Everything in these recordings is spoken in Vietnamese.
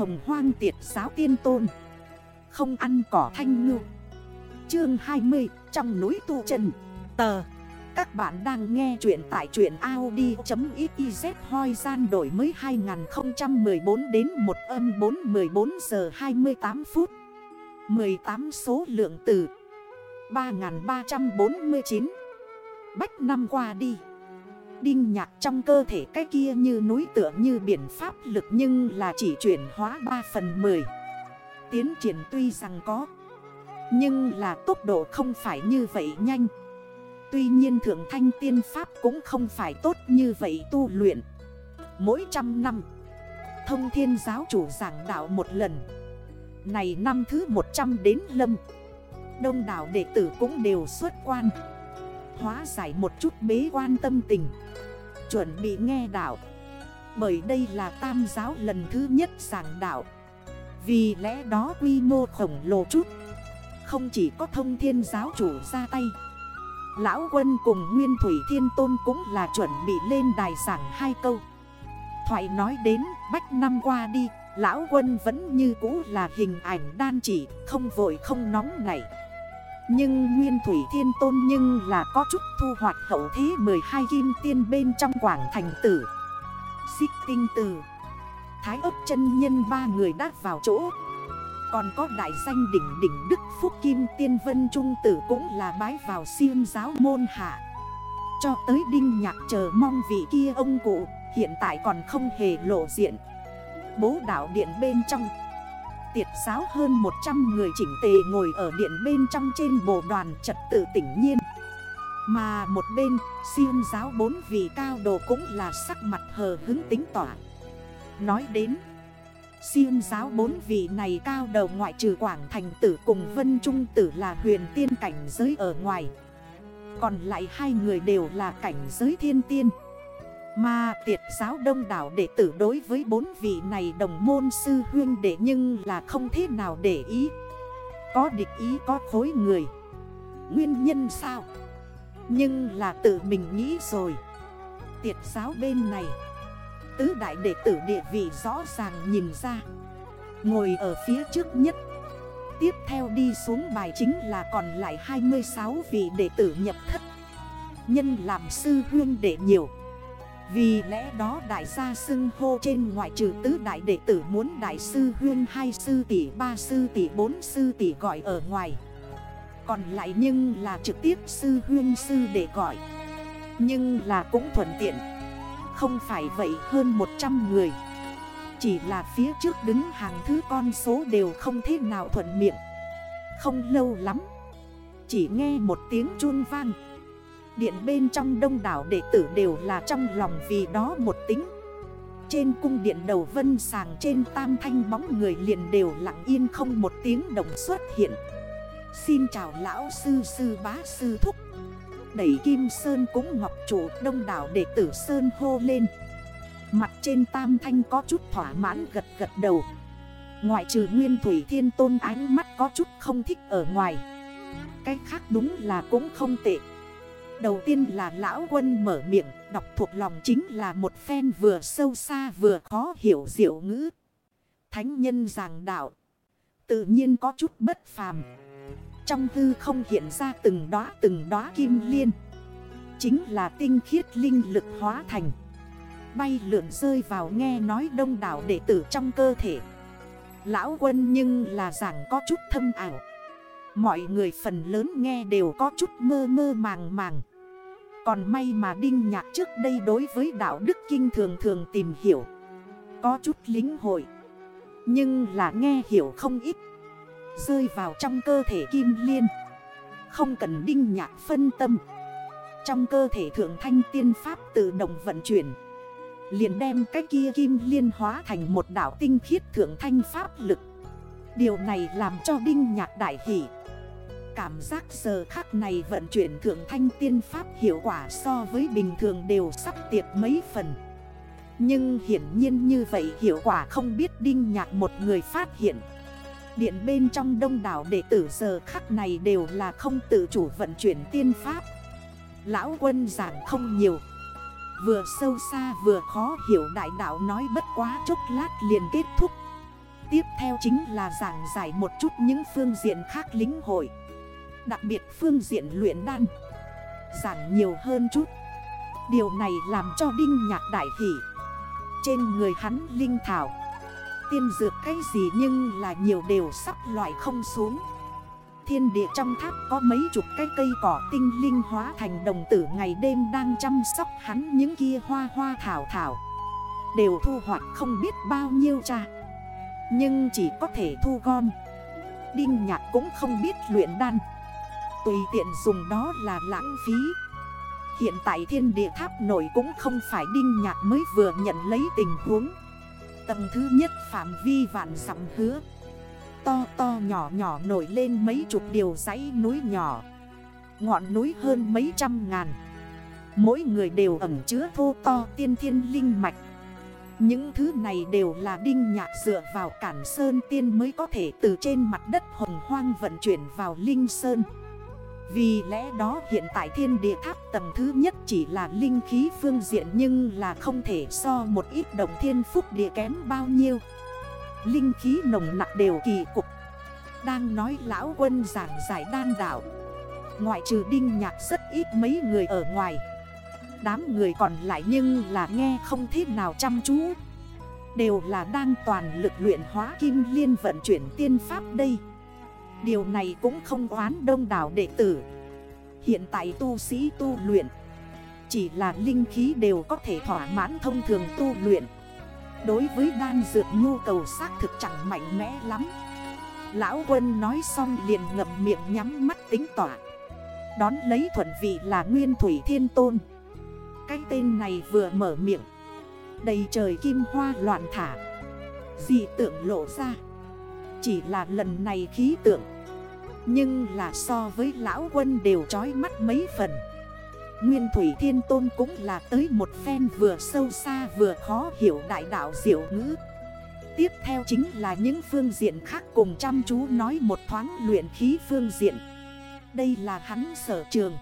hồng hoang tiệt giáo tiên tôn. Không ăn cỏ thanh ngư. Chương 20 Trong núi tu chân Tờ. Các bạn đang nghe chuyện tại chuyện Audi.xyz hoi gian đổi mới 2014 đến 1 âm 4 14 giờ 28 phút. 18 số lượng từ 3349 Bách năm qua đi. Đinh nhạc trong cơ thể cái kia như núi tựa như biển pháp lực nhưng là chỉ chuyển hóa 3 phần 10 Tiến triển tuy rằng có, Nhưng là tốc độ không phải như vậy nhanh. Tuy nhiên thượng thanh tiên pháp cũng không phải tốt như vậy tu luyện. Mỗi trăm năm, Thông thiên giáo chủ giảng đạo một lần. Này năm thứ 100 đến lâm, Đông đảo đệ tử cũng đều xuất quan. Hóa giải một chút bế quan tâm tình. Chuẩn bị nghe đạo. Bởi đây là tam giáo lần thứ nhất giảng đạo. Vì lẽ đó quy mô khổng lồ chút. Không chỉ có thông thiên giáo chủ ra tay. Lão quân cùng Nguyên Thủy Thiên Tôn cũng là chuẩn bị lên đài giảng hai câu. Thoại nói đến bách năm qua đi, Lão quân vẫn như cũ là hình ảnh đan chỉ, Không vội không nóng nảy nhưng Nguyên Thủy Thiên Tôn nhưng là có chút thu hoạch hậu thế 12 kim tiên bên trong quảng thành tử. Xích tinh tử. Thái ấp chân nhân ba người đã vào chỗ. Còn có đại danh đỉnh đỉnh Đức Phúc Kim Tiên Vân Trung Tử cũng là bái vào siêu giáo môn hạ. Cho tới đinh nhạc chờ mong vị kia ông cụ, Hiện tại còn không hề lộ diện. Bố đảo điện bên trong tiệt giáo hơn 100 người chỉnh tề ngồi ở điện bên trong trên bộ đoàn trật tự tỉnh nhiên. Mà một bên, siêu giáo bốn vị cao đồ cũng là sắc mặt hờ hứng tính tỏa. Nói đến, Siêu giáo bốn vị này cao đầu ngoại trừ Quảng Thành Tử cùng Vân Trung Tử là huyền tiên cảnh giới ở ngoài. Còn lại hai người đều là cảnh giới thiên tiên mà tiệt giáo đông đảo đệ tử đối với bốn vị này đồng môn sư huyên đệ nhưng là không thế nào để ý. Có địch ý, có khối người. Nguyên nhân sao? Nhưng là tự mình nghĩ rồi. Tiệt giáo bên này, Tứ đại đệ tử địa vị rõ ràng nhìn ra. Ngồi ở phía trước nhất. Tiếp theo đi xuống bài chính là còn lại 26 vị đệ tử nhập thất. Nhân làm sư huyên đệ nhiều vì lẽ đó đại gia xưng hô trên ngoại trừ tứ đại đệ tử muốn đại sư huyên, hai sư tỷ, ba sư tỷ, bốn sư tỷ gọi ở ngoài. Còn lại nhưng là trực tiếp sư huyên sư để gọi. Nhưng là cũng thuận tiện. Không phải vậy hơn 100 người. Chỉ là phía trước đứng hàng thứ con số đều không thế nào thuận miệng. Không lâu lắm. Chỉ nghe một tiếng chun vang. Điện bên trong đông đảo đệ tử đều là trong lòng vì đó một tính. Trên cung điện đầu vân sàng trên tam thanh bóng người liền đều lặng yên không một tiếng đồng xuất hiện. Xin chào lão sư sư bá sư thúc. Đẩy kim sơn cũng ngọc chủ đông đảo đệ tử sơn hô lên. Mặt trên tam thanh có chút thỏa mãn gật gật đầu. Ngoại trừ nguyên thủy thiên tôn ánh mắt có chút không thích ở ngoài. Cái khác đúng là cũng không tệ. Đầu tiên là lão quân mở miệng, Đọc thuộc lòng chính là một phen vừa sâu xa vừa khó hiểu diệu ngữ. Thánh nhân giảng đạo, Tự nhiên có chút bất phàm. Trong tư không hiện ra từng đóa từng đóa kim liên. Chính là tinh khiết linh lực hóa thành. Bay lượn rơi vào nghe nói đông đảo đệ tử trong cơ thể. Lão quân nhưng là giảng có chút thâm ảo. Mọi người phần lớn nghe đều có chút mơ mơ màng màng còn may mà Đinh Nhạc trước đây đối với đạo đức kinh thường thường tìm hiểu, Có chút lính hội. Nhưng là nghe hiểu không ít, Rơi vào trong cơ thể kim liên. Không cần Đinh Nhạc phân tâm. Trong cơ thể thượng thanh tiên pháp tự động vận chuyển, Liền đem cái kia kim liên hóa thành một đảo tinh khiết thượng thanh pháp lực. Điều này làm cho Đinh Nhạc đại hỷ Cảm giác giờ khắc này vận chuyển thượng thanh tiên pháp hiệu quả so với bình thường đều sắp tiệt mấy phần. Nhưng hiển nhiên như vậy hiệu quả không biết đinh nhạc một người phát hiện. Điện bên trong đông đảo đệ tử giờ khắc này đều là không tự chủ vận chuyển tiên pháp. Lão quân giảng không nhiều. Vừa sâu xa vừa khó hiểu đại đạo nói bất quá chốc lát liền kết thúc. Tiếp theo chính là giảng giải một chút những phương diện khác lính hội. Đặc biệt phương diện luyện đan. Giảng nhiều hơn chút. Điều này làm cho Đinh Nhạc đại hỷ Trên người hắn linh thảo. Tiên dược cái gì nhưng là nhiều đều sắp loại không xuống. Thiên địa trong tháp có mấy chục cái cây cỏ tinh linh hóa thành đồng tử ngày đêm đang chăm sóc hắn những kia hoa hoa thảo thảo. Đều thu hoạch không biết bao nhiêu cha. Nhưng chỉ có thể thu gom. Đinh nhạc cũng không biết luyện đan. Tùy tiện dùng đó là lãng phí. Hiện tại thiên địa tháp nổi cũng không phải đinh nhạc mới vừa nhận lấy tình huống. Tầng thứ nhất phạm vi vạn dặm hứa. To to nhỏ nhỏ nổi lên mấy chục điều dãy núi nhỏ. Ngọn núi hơn mấy trăm ngàn. Mỗi người đều ẩm chứa thô to tiên thiên linh mạch. Những thứ này đều là đinh nhạc dựa vào cản sơn tiên mới có thể từ trên mặt đất hồng hoang vận chuyển vào linh sơn vì lẽ đó hiện tại thiên địa tháp tầng thứ nhất chỉ là linh khí phương diện nhưng là không thể so một ít đồng thiên phúc địa kém bao nhiêu. Linh khí nồng nặng đều kỳ cục. Đang nói lão quân giảng giải đan đảo. Ngoại trừ đinh nhạc rất ít mấy người ở ngoài. Đám người còn lại nhưng là nghe không thế nào chăm chú. Đều là đang toàn lực luyện hóa kim liên vận chuyển tiên pháp đây. Điều này cũng không oán đông đảo đệ tử. Hiện tại tu sĩ tu luyện, Chỉ là linh khí đều có thể thỏa mãn thông thường tu luyện. Đối với đan dược nhu cầu xác thực chẳng mạnh mẽ lắm. Lão quân nói xong liền ngậm miệng nhắm mắt tính tỏa Đón lấy thuận vị là Nguyên Thủy Thiên Tôn. Cái tên này vừa mở miệng. Đầy trời kim hoa loạn thả. Dị tượng lộ ra chỉ là lần này khí tượng. Nhưng là so với lão quân đều trói mắt mấy phần. Nguyên Thủy Thiên Tôn cũng là tới một phen vừa sâu xa vừa khó hiểu đại đạo diệu ngữ. Tiếp theo chính là những phương diện khác cùng chăm chú nói một thoáng luyện khí phương diện. Đây là hắn sở trường.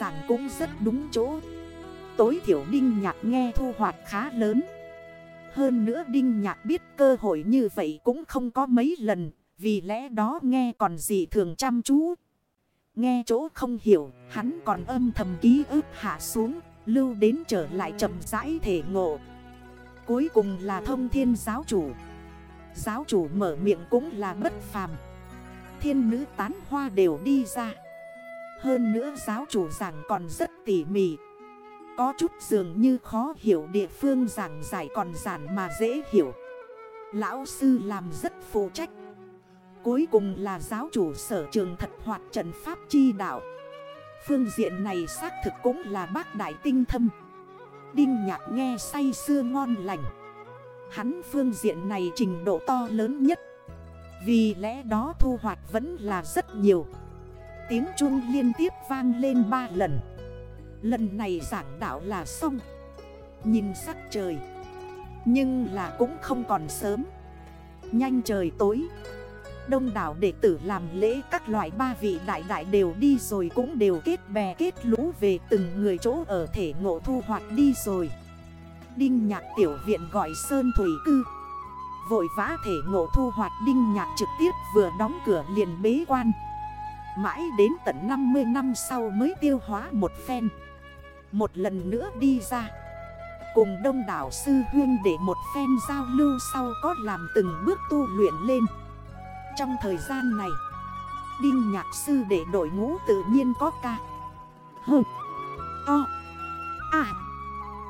Giảng cũng rất đúng chỗ. Tối thiểu Đinh Nhạc nghe thu hoạch khá lớn hơn nữa Đinh Nhạc biết cơ hội như vậy cũng không có mấy lần, vì lẽ đó nghe còn gì thường chăm chú. Nghe chỗ không hiểu, hắn còn âm thầm ký ức hạ xuống, lưu đến trở lại chậm rãi thể ngộ. Cuối cùng là thông thiên giáo chủ. Giáo chủ mở miệng cũng là bất phàm. Thiên nữ tán hoa đều đi ra. Hơn nữa giáo chủ giảng còn rất tỉ mỉ có chút dường như khó hiểu địa phương giảng giải còn giản mà dễ hiểu. Lão sư làm rất phụ trách. Cuối cùng là giáo chủ sở trường thật hoạt trận pháp chi đạo. Phương diện này xác thực cũng là bác đại tinh thâm. Đinh nhạc nghe say xưa ngon lành. Hắn phương diện này trình độ to lớn nhất. Vì lẽ đó thu hoạch vẫn là rất nhiều. Tiếng chuông liên tiếp vang lên ba lần. Lần này giảng đạo là xong. Nhìn sắc trời. Nhưng là cũng không còn sớm. Nhanh trời tối. Đông đảo đệ tử làm lễ các loại ba vị đại đại đều đi rồi cũng đều kết bè kết lũ về từng người chỗ ở thể ngộ thu hoạch đi rồi. Đinh nhạc tiểu viện gọi Sơn Thủy Cư. Vội vã thể ngộ thu hoạch đinh nhạc trực tiếp vừa đóng cửa liền bế quan. Mãi đến tận 50 năm sau mới tiêu hóa một phen một lần nữa đi ra. Cùng đông đảo sư huyên để một phen giao lưu sau có làm từng bước tu luyện lên. Trong thời gian này, Đinh nhạc sư để đội ngũ tự nhiên có ca. Hơ To. À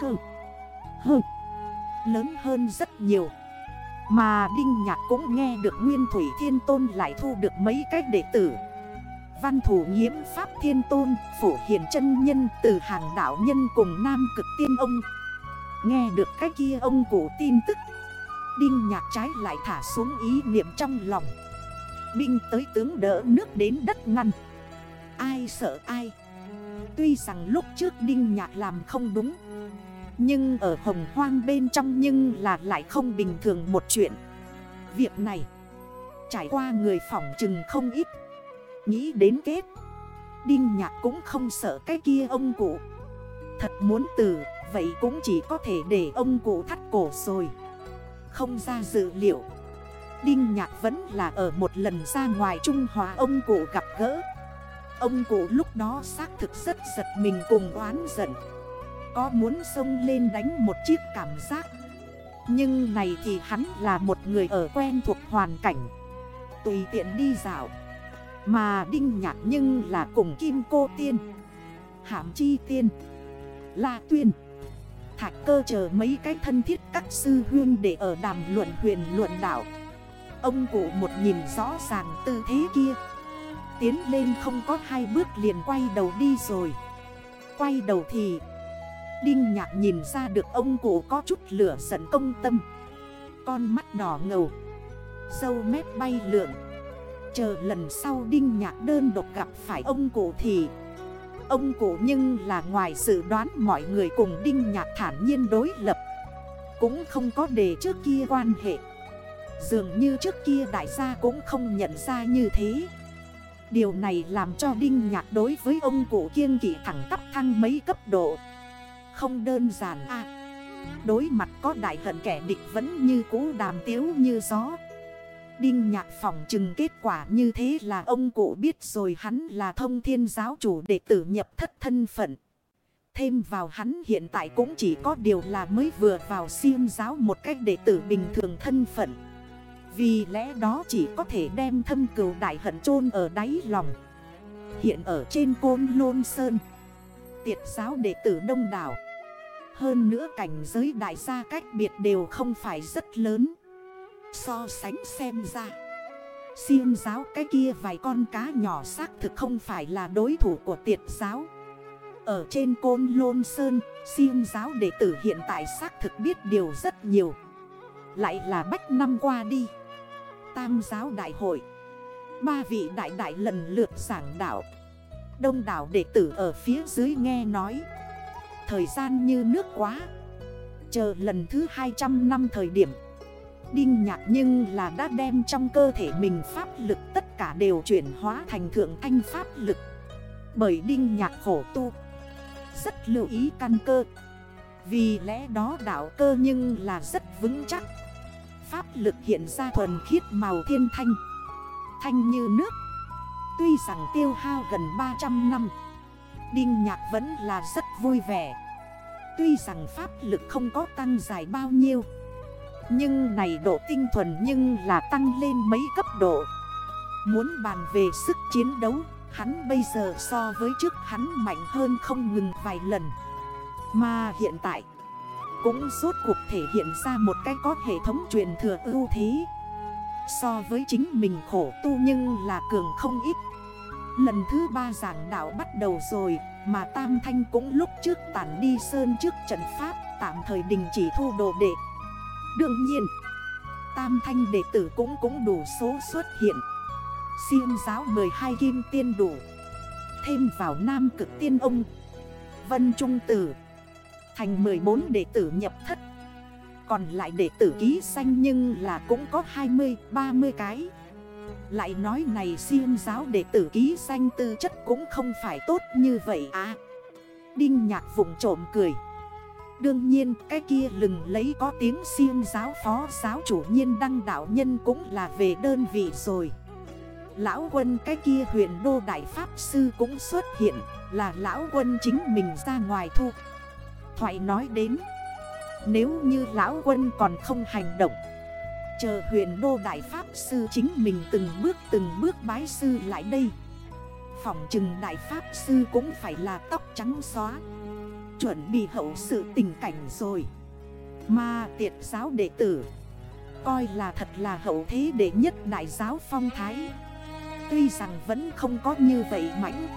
Cơ. Hơ Lớn hơn rất nhiều. Mà Đinh Nhạc cũng nghe được Nguyên Thủy Thiên Tôn lại thu được mấy cách đệ tử. Văn thủ nhiễm Pháp Thiên Tôn, Phổ Hiền chân Nhân từ hàng đảo nhân cùng Nam Cực Tiên Ông. Nghe được cái kia ông cổ tin tức. Đinh nhạc trái lại thả xuống ý niệm trong lòng. Binh tới tướng đỡ nước đến đất ngăn. Ai sợ ai. Tuy rằng lúc trước Đinh nhạc làm không đúng. Nhưng ở hồng hoang bên trong nhưng là lại không bình thường một chuyện. Việc này trải qua người phỏng chừng không ít Nghĩ đến kết. Đinh nhạc cũng không sợ cái kia ông cụ. Thật muốn từ, Vậy cũng chỉ có thể để ông cụ thắt cổ rồi. Không ra dự liệu. Đinh Nhạc vẫn là ở một lần ra ngoài Trung Hòa ông cụ gặp gỡ. Ông cụ lúc đó xác thực rất giật mình cùng oán giận. Có muốn xông lên đánh một chiếc cảm giác. Nhưng này thì hắn là một người ở quen thuộc hoàn cảnh. Tùy tiện đi dạo. Mà Đinh Nhạc nhưng là cùng Kim Cô Tiên, hạm Chi Tiên, La Tuyên, Thạch cơ chờ mấy cái thân thiết các sư huyên để ở đàm luận huyền luận đảo Ông cụ một nhìn rõ ràng tư thế kia, Tiến lên không có hai bước liền quay đầu đi rồi. Quay đầu thì, Đinh nhạc nhìn ra được ông cụ có chút lửa giận công tâm, Con mắt đỏ ngầu sâu mép bay lượn. Chờ lần sau Đinh nhạc đơn độc gặp phải ông cụ thì. Ông cụ nhưng là ngoài dự đoán mọi người cùng Đinh nhạc thản nhiên đối lập. Cũng không có đề trước kia quan hệ. Dường như trước kia đại gia cũng không nhận ra như thế. Điều này làm cho Đinh Nhạc đối với ông cụ kiên kỷ thẳng tắp thăng mấy cấp độ. Không đơn giản à Đối mặt có đại hận kẻ địch vẫn như cũ đàm tiếu như gió. Đinh Nhạc phòng chừng kết quả như thế là ông cụ biết rồi hắn là thông thiên giáo chủ đệ tử nhập thất thân phận. Thêm vào hắn hiện tại cũng chỉ có điều là mới vừa vào siêng giáo một cách đệ tử bình thường thân phận. Vì lẽ đó chỉ có thể đem thâm cừu đại hận chôn ở đáy lòng. Hiện ở trên côn lôn sơn, Tiệt giáo đệ tử đông đảo. Hơn nữa cảnh giới đại gia cách biệt đều không phải rất lớn. So sánh xem ra. Siêng giáo cái kia vài con cá nhỏ xác thực không phải là đối thủ của tiệt giáo. Ở trên côn lôn sơn, Siêng giáo đệ tử hiện tại xác thực biết điều rất nhiều. Lại là bách năm qua đi. Tam giáo đại hội. Ba vị đại đại lần lượt giảng đạo. Đông đảo đệ tử ở phía dưới nghe nói. Thời gian như nước quá. Chờ lần thứ 200 năm thời điểm Đinh nhạc nhưng là đã đem trong cơ thể mình pháp lực tất cả đều chuyển hóa thành thượng thanh pháp lực. Bởi đinh nhạc khổ tu, Rất lưu ý căn cơ. Vì lẽ đó đảo cơ nhưng là rất vững chắc. Pháp lực hiện ra thuần khiết màu thiên thanh. Thanh như nước. Tuy rằng tiêu hao gần 300 năm, Đinh nhạc vẫn là rất vui vẻ. Tuy rằng pháp lực không có tăng dài bao nhiêu nhưng này độ tinh thuần nhưng là tăng lên mấy cấp độ. Muốn bàn về sức chiến đấu, Hắn bây giờ so với trước hắn mạnh hơn không ngừng vài lần. Mà hiện tại, cũng rốt cuộc thể hiện ra một cái có hệ thống truyền thừa ưu thế. So với chính mình khổ tu nhưng là cường không ít. Lần thứ ba giảng đạo bắt đầu rồi, Mà Tam Thanh cũng lúc trước tản đi sơn trước trận pháp, Tạm thời đình chỉ thu đồ đệ. Đương nhiên, Tam Thanh đệ tử cũng cũng đủ số xuất hiện. Siêng giáo 12 kim tiên đủ. Thêm vào Nam cực tiên ông, Vân Trung Tử. Thành 14 đệ tử nhập thất. Còn lại đệ tử ký xanh nhưng là cũng có 20-30 cái. Lại nói này siêng giáo đệ tử ký xanh tư chất cũng không phải tốt như vậy à. Đinh nhạc vụng trộm cười. Đương nhiên, cái kia lừng lấy có tiếng siêng giáo phó giáo chủ nhiên đăng đạo nhân cũng là về đơn vị rồi. Lão quân cái kia huyện đô đại pháp sư cũng xuất hiện, Là lão quân chính mình ra ngoài thu. Thoại nói đến, Nếu như lão quân còn không hành động, Chờ huyện đô đại pháp sư chính mình từng bước từng bước bái sư lại đây. Phỏng chừng đại pháp sư cũng phải là tóc trắng xóa. Chuẩn bị hậu sự tình cảnh rồi. Mà tiệt giáo đệ tử, Coi là thật là hậu thế đệ nhất đại giáo phong thái. Tuy rằng vẫn không có như vậy mãnh,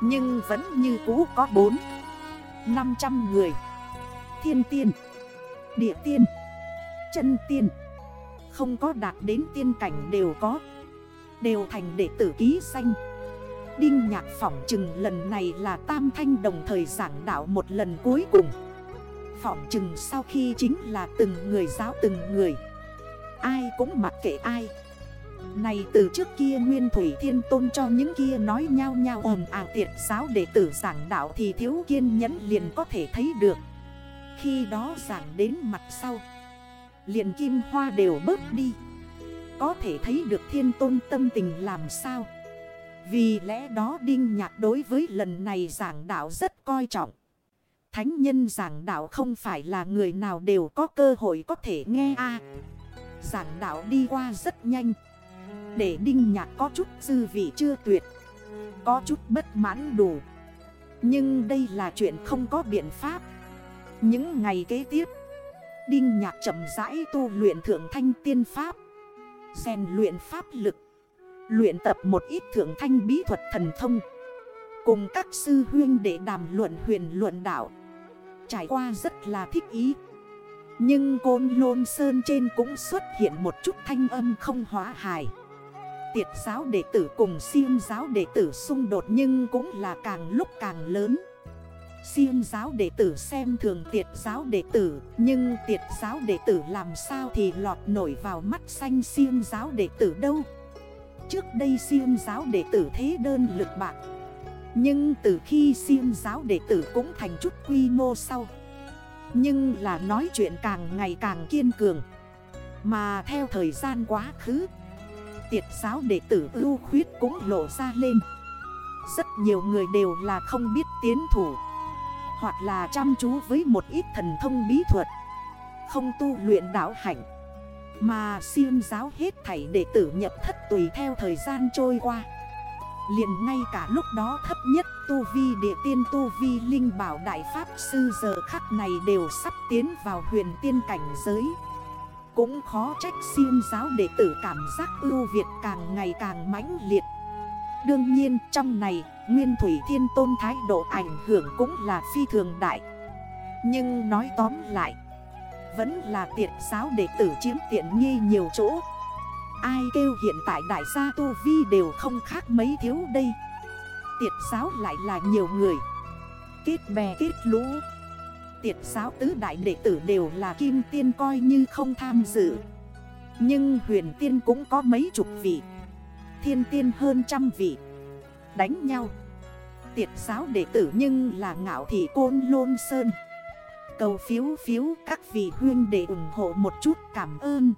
Nhưng vẫn như cũ có bốn 500 người. Thiên tiên, Địa tiên, Chân tiên, Không có đạt đến tiên cảnh đều có, Đều thành đệ tử ký xanh Đinh nhạc phỏng chừng lần này là tam thanh đồng thời giảng đạo một lần cuối cùng Phỏng chừng sau khi chính là từng người giáo từng người Ai cũng mặc kệ ai này từ trước kia Nguyên Thủy Thiên Tôn cho những kia nói nhau nhau ồn à tiệt giáo đệ tử giảng đạo thì thiếu kiên nhẫn liền có thể thấy được. Khi đó giảng đến mặt sau, liền kim hoa đều bớt đi. Có thể thấy được thiên tôn tâm tình làm sao vì lẽ đó Đinh Nhạc đối với lần này giảng đạo rất coi trọng. Thánh nhân giảng đạo không phải là người nào đều có cơ hội có thể nghe a. Giảng đạo đi qua rất nhanh. Để Đinh Nhạc có chút dư vị chưa tuyệt, Có chút bất mãn đủ. Nhưng đây là chuyện không có biện pháp. Những ngày kế tiếp, Đinh Nhạc chậm rãi tu luyện thượng thanh tiên pháp, rèn luyện pháp lực. Luyện tập một ít thượng thanh bí thuật thần thông. Cùng các sư huyên để đàm luận huyền luận đạo. Trải qua rất là thích ý. Nhưng côn lôn sơn trên cũng xuất hiện một chút thanh âm không hóa hài. Tiệt giáo đệ tử cùng siêng giáo đệ tử xung đột nhưng cũng là càng lúc càng lớn. Siêng giáo đệ tử xem thường tiệt giáo đệ tử, Nhưng tiệt giáo đệ tử làm sao thì lọt nổi vào mắt xanh siêng giáo đệ tử đâu? Trước đây siêng giáo đệ tử thế đơn lực bạc. Nhưng từ khi siêng giáo đệ tử cũng thành chút quy mô sau. Nhưng là nói chuyện càng ngày càng kiên cường. Mà theo thời gian quá khứ, Tiệt giáo đệ tử ưu khuyết cũng lộ ra lên. Rất nhiều người đều là không biết tiến thủ. Hoặc là chăm chú với một ít thần thông bí thuật. Không tu luyện đạo hạnh. Mà siêng giáo hết thảy đệ tử nhập thất tùy theo thời gian trôi qua. Liền ngay cả lúc đó thấp nhất tu vi địa tiên tu vi linh bảo đại pháp sư giờ khắc này đều sắp tiến vào huyền tiên cảnh giới. Cũng khó trách siêng giáo đệ tử cảm giác ưu việt càng ngày càng mãnh liệt. Đương nhiên, trong này, Nguyên Thủy Thiên Tôn thái độ ảnh hưởng cũng là phi thường đại. Nhưng nói tóm lại vẫn là tiệt giáo đệ tử chiếm tiện nghi nhiều chỗ. Ai kêu hiện tại đại gia Tu Vi đều không khác mấy thiếu đây. Tiệt giáo lại là nhiều người. Kết bè kết lũ. Tiệt giáo tứ đại đệ tử đều là kim tiên coi như không tham dự. Nhưng huyền tiên cũng có mấy chục vị. Thiên tiên hơn trăm vị. Đánh nhau. Tiệt giáo đệ tử nhưng là ngạo thị côn lôn sơn. Cầu phiếu phiếu các vị huyên để ủng hộ một chút cảm ơn.